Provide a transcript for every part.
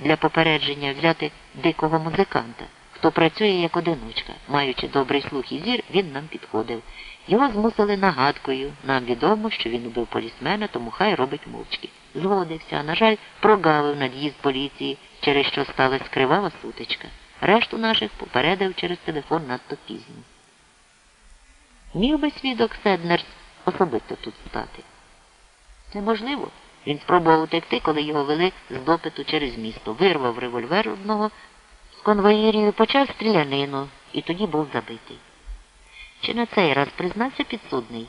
для попередження взяти дикого музиканта, хто працює як одиночка. Маючи добрий слух і зір, він нам підходив. Його змусили нагадкою. Нам відомо, що він убив полісмена, тому хай робить мовчки. Згодився, а, на жаль, прогавив над'їзд поліції, через що сталася кривава сутичка. Решту наших попередив через телефон надто пізно. Міг би свідок Седнерс особисто тут стати. Неможливо. Він спробував утекти, коли його вели з допиту через місто, вирвав револьвер одного з конвоїрів почав стрілянину, і тоді був забитий. Чи на цей раз признався підсудний?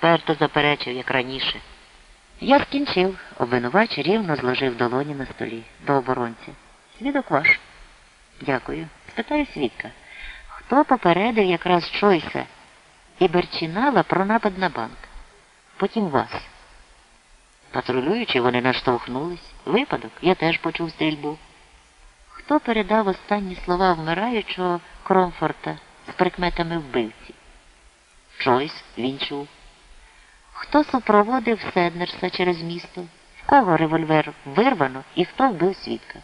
Перто заперечив, як раніше. Я скінчив, обвинувач рівно зложив долоні на столі до оборонця. Свідок ваш. Дякую. Спитаю свідка. Хто попередив якраз Чойса і Берчинала про напад на банк? Потім вас. Патрулюючи, вони наштовхнулись. Випадок, я теж почув стрільбу. Хто передав останні слова вмираючого Кромфорта з прикметами вбивці? Чойс, він чув. Хто супроводив Седнерса через місто? В кого револьвер вирвано і хто вбив свідка?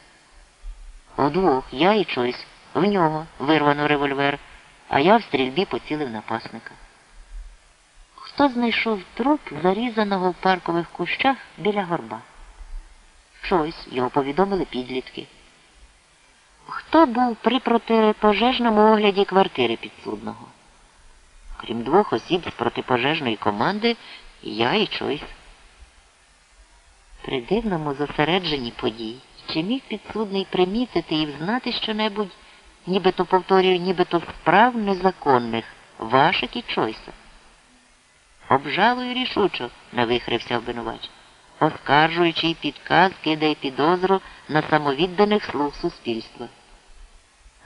Удвох, я і Чойс. В нього вирвано револьвер, а я в стрільбі поцілив напасника. Хто знайшов труп, зарізаного в паркових кущах біля горба? Чойс, його повідомили підлітки. Хто був при протипожежному огляді квартири підсудного? Крім двох осіб з протипожежної команди, я і Чойс. При дивному зосередженні подій, чи міг підсудний примітити і взнати щонебудь, нібито повторюю, нібито справ незаконних, ваших і Чойса? Обжалую рішучо, навихрився обвинувач, оскаржуючи підказ, кидає підозру на самовідданих слуг суспільства.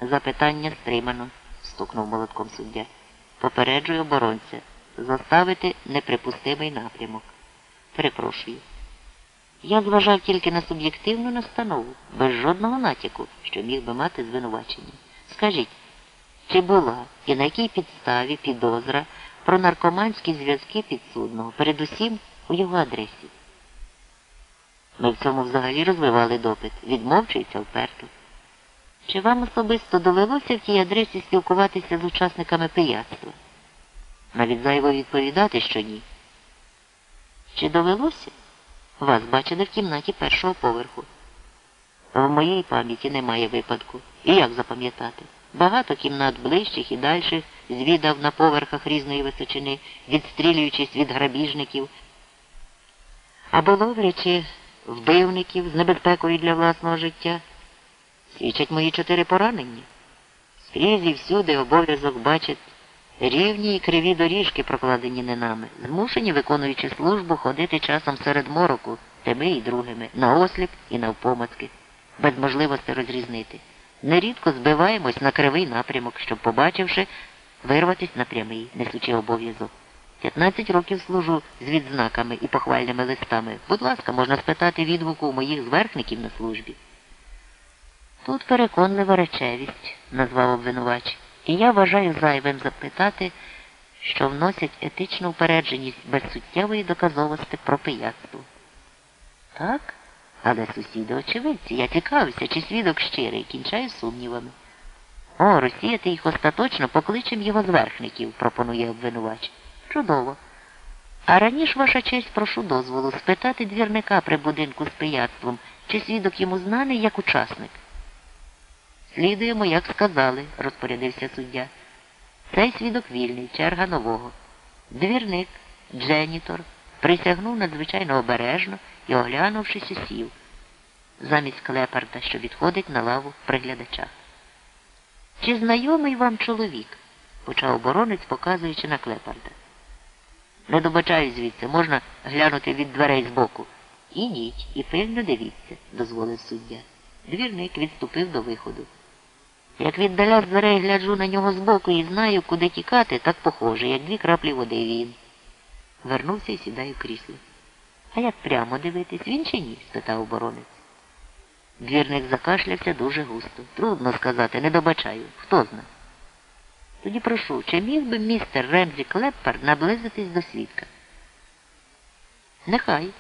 Запитання стримано, стукнув молотком суддя. Попереджую оборонця. Заставити неприпустимий напрямок. Перепрошую. Я зважав тільки на суб'єктивну настанову, без жодного натяку, що міг би мати звинувачення. Скажіть, чи була і на якій підставі підозра про наркоманські зв'язки підсудного, передусім у його адресі? Ми в цьому взагалі розвивали допит, відмовчується вперто. Чи вам особисто довелося в тій адресі спілкуватися з учасниками пияцтва? Навіть зайво відповідати, що ні. Чи довелося? Вас бачили в кімнаті першого поверху. В моїй пам'яті немає випадку. І як запам'ятати? Багато кімнат ближчих і дальших звідав на поверхах різної височини, відстрілюючись від грабіжників, або ловлячи вбивників з небезпекою для власного життя. Свідчать мої чотири поранення. Скрізь і всюди обов'язок бачить рівні і криві доріжки, прокладені не нами, змушені, виконуючи службу, ходити часом серед мороку, тими і другими, наосліп і навпомацки, без можливості розрізнити. Нерідко збиваємось на кривий напрямок, щоб, побачивши, вирватися на прямий, несучи обов'язок. 15 років служу з відзнаками і похвальними листами. Будь ласка, можна спитати відгуку у моїх зверхників на службі. Тут переконлива речевість, назвав обвинувач, і я вважаю зайвим запитати, що вносять етичну упередженість без суттєвої доказовості про пияцтво. Так, але сусіди очевидці, я цікавився, чи свідок щирий, кінчаю сумнівами. О, розсіяти їх остаточно покличем його зверхників, пропонує обвинувач. Чудово. А раніше, ваша честь, прошу дозволу спитати двірника при будинку з пияцтвом, чи свідок йому знаний як учасник. Слідуємо, як сказали, розпорядився суддя. Цей свідок вільний, черга нового. Двірник, Дженітор, присягнув надзвичайно обережно і, оглянувшись, сів, замість клепарда, що відходить на лаву приглядача. Чи знайомий вам чоловік? почав оборонець, показуючи на клепарда. Не добачаю звідси, можна глянути від дверей збоку. Ідіть і пильно дивіться, дозволив суддя. Двірник відступив до виходу. Як віддаля дверей гляджу на нього збоку і знаю, куди тікати, так похоже, як дві краплі води він. Вернувся і сідає в крісло. А як прямо дивитись, він чи ні? спитав оборонець. Двірник закашлявся дуже густо. Трудно сказати, не добачаю. Хто зна? Тоді прошу, чи міг би містер Ремзі Клеппер наблизитись до свідка? Нехай.